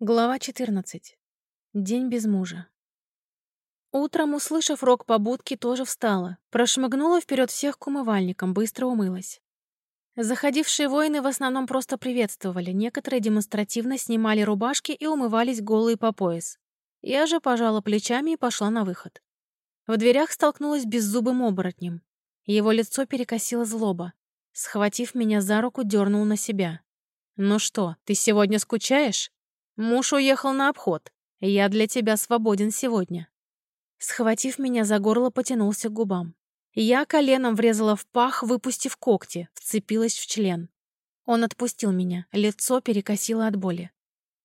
Глава 14. День без мужа. Утром, услышав рок побудки, тоже встала, прошмыгнула вперед всех к умывальникам, быстро умылась. Заходившие воины в основном просто приветствовали, некоторые демонстративно снимали рубашки и умывались голые по пояс. Я же пожала плечами и пошла на выход. В дверях столкнулась беззубым оборотнем. Его лицо перекосило злоба. Схватив меня за руку, дернул на себя. «Ну что, ты сегодня скучаешь?» Муж уехал на обход. Я для тебя свободен сегодня. Схватив меня за горло, потянулся к губам. Я коленом врезала в пах, выпустив когти, вцепилась в член. Он отпустил меня, лицо перекосило от боли.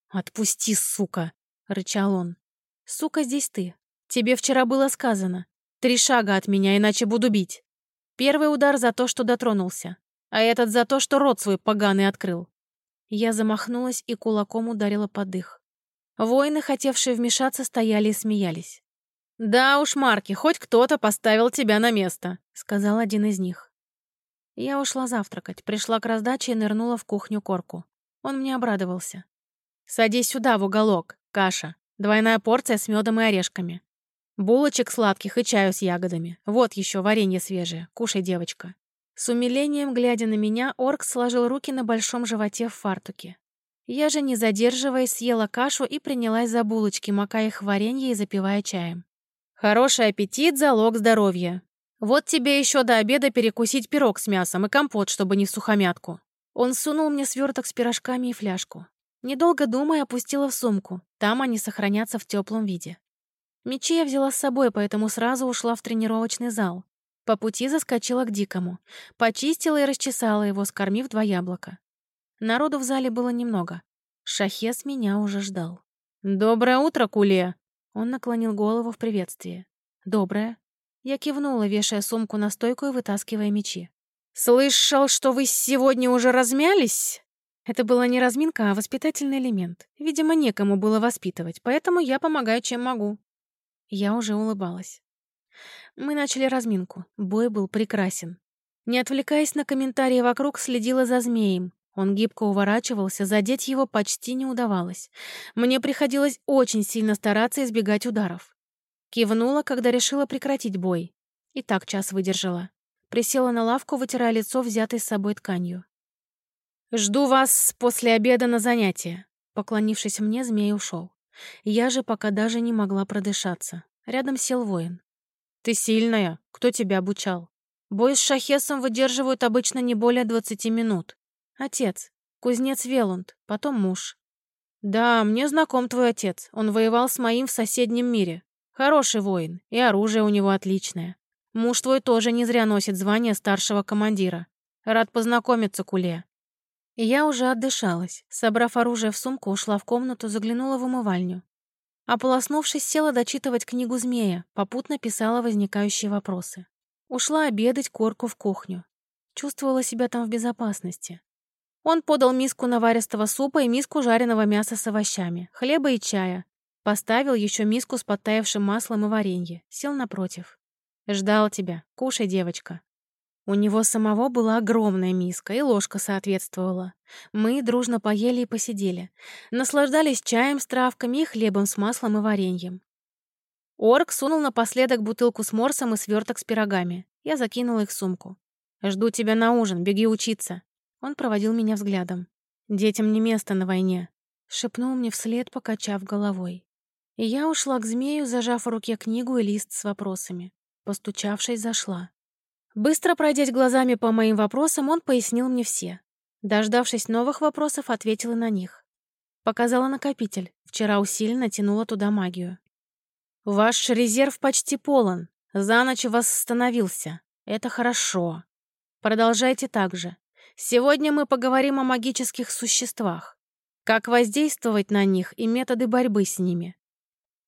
«Отпусти, сука!» — рычал он. «Сука, здесь ты. Тебе вчера было сказано. Три шага от меня, иначе буду бить. Первый удар за то, что дотронулся, а этот за то, что рот свой поганый открыл. Я замахнулась и кулаком ударила под дых. Воины, хотевшие вмешаться, стояли и смеялись. «Да уж, Марки, хоть кто-то поставил тебя на место», — сказал один из них. Я ушла завтракать, пришла к раздаче и нырнула в кухню корку. Он мне обрадовался. «Садись сюда, в уголок. Каша. Двойная порция с медом и орешками. Булочек сладких и чаю с ягодами. Вот еще варенье свежее. Кушай, девочка». С умилением, глядя на меня, орк сложил руки на большом животе в фартуке. Я же, не задерживаясь, съела кашу и принялась за булочки, макая их в варенье и запивая чаем. «Хороший аппетит — залог здоровья. Вот тебе еще до обеда перекусить пирог с мясом и компот, чтобы не в сухомятку». Он сунул мне сверток с пирожками и фляжку. Недолго думая, опустила в сумку. Там они сохранятся в теплом виде. Мечи я взяла с собой, поэтому сразу ушла в тренировочный зал. По пути заскочила к Дикому. Почистила и расчесала его, скормив два яблока. Народу в зале было немного. Шахес меня уже ждал. «Доброе утро, Куле!» Он наклонил голову в приветствии. «Доброе». Я кивнула, вешая сумку на стойку и вытаскивая мечи. «Слышал, что вы сегодня уже размялись?» Это была не разминка, а воспитательный элемент. Видимо, некому было воспитывать, поэтому я помогаю, чем могу. Я уже улыбалась. Мы начали разминку. Бой был прекрасен. Не отвлекаясь на комментарии вокруг, следила за змеем. Он гибко уворачивался, задеть его почти не удавалось. Мне приходилось очень сильно стараться избегать ударов. Кивнула, когда решила прекратить бой. И так час выдержала. Присела на лавку, вытирая лицо, взятой с собой тканью. «Жду вас после обеда на занятия», — поклонившись мне, змей ушел. Я же пока даже не могла продышаться. Рядом сел воин. «Ты сильная. Кто тебя обучал?» «Бой с шахесом выдерживают обычно не более двадцати минут. Отец. Кузнец Велунд. Потом муж». «Да, мне знаком твой отец. Он воевал с моим в соседнем мире. Хороший воин, и оружие у него отличное. Муж твой тоже не зря носит звание старшего командира. Рад познакомиться, Куле». Я уже отдышалась. Собрав оружие в сумку, ушла в комнату, заглянула в умывальню. Ополоснувшись, села дочитывать книгу «Змея», попутно писала возникающие вопросы. Ушла обедать корку в кухню. Чувствовала себя там в безопасности. Он подал миску наваристого супа и миску жареного мяса с овощами, хлеба и чая. Поставил еще миску с подтаявшим маслом и варенье. Сел напротив. «Ждал тебя. Кушай, девочка». У него самого была огромная миска, и ложка соответствовала. Мы дружно поели и посидели. Наслаждались чаем с травками и хлебом с маслом и вареньем. Орк сунул напоследок бутылку с морсом и сверток с пирогами. Я закинула их в сумку. «Жду тебя на ужин, беги учиться». Он проводил меня взглядом. «Детям не место на войне», — шепнул мне вслед, покачав головой. Я ушла к змею, зажав в руке книгу и лист с вопросами. Постучавшись, зашла. Быстро пройдясь глазами по моим вопросам, он пояснил мне все. Дождавшись новых вопросов, ответила на них. Показала накопитель. Вчера усиленно тянула туда магию. «Ваш резерв почти полон. За ночь восстановился. Это хорошо. Продолжайте так же. Сегодня мы поговорим о магических существах. Как воздействовать на них и методы борьбы с ними.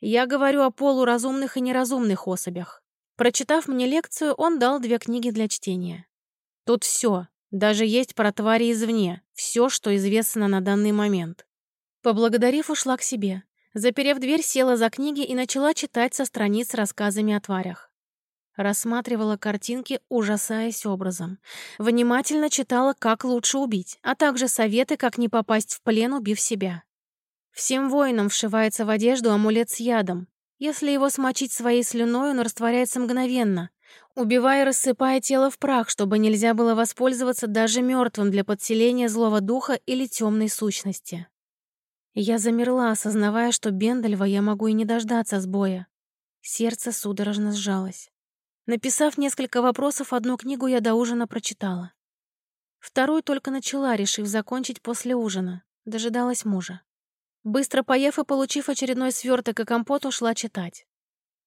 Я говорю о полуразумных и неразумных особях. Прочитав мне лекцию, он дал две книги для чтения. Тут все, даже есть про твари извне, все, что известно на данный момент. Поблагодарив, ушла к себе. Заперев дверь, села за книги и начала читать со страниц рассказами о тварях. Рассматривала картинки, ужасаясь образом. Внимательно читала, как лучше убить, а также советы, как не попасть в плен, убив себя. Всем воинам вшивается в одежду амулет с ядом. Если его смочить своей слюной, он растворяется мгновенно, убивая и рассыпая тело в прах, чтобы нельзя было воспользоваться даже мертвым для подселения злого духа или темной сущности. Я замерла, осознавая, что Бендальва я могу и не дождаться сбоя. Сердце судорожно сжалось. Написав несколько вопросов, одну книгу я до ужина прочитала. Вторую только начала, решив закончить после ужина. Дожидалась мужа. Быстро поев и получив очередной сверток и компот, ушла читать.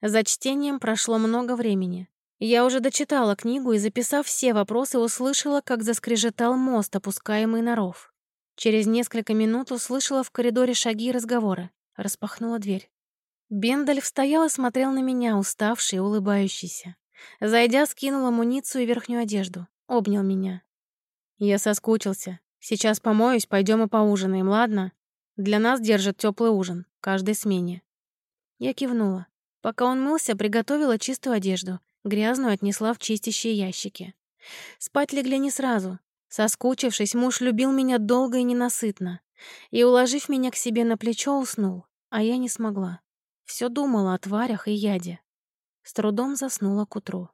За чтением прошло много времени. Я уже дочитала книгу и, записав все вопросы, услышала, как заскрежетал мост, опускаемый на ров. Через несколько минут услышала в коридоре шаги и разговоры. Распахнула дверь. Бендальф стоял и смотрел на меня, уставший и улыбающийся. Зайдя, скинул амуницию и верхнюю одежду. Обнял меня. «Я соскучился. Сейчас помоюсь, пойдем и поужинаем, ладно? Для нас держат теплый ужин, каждой смене». Я кивнула. Пока он мылся, приготовила чистую одежду. Грязную отнесла в чистящие ящики. Спать легли не сразу. Соскучившись, муж любил меня долго и ненасытно. И, уложив меня к себе на плечо, уснул. А я не смогла. Все думала о тварях и яде. С трудом заснула к утру.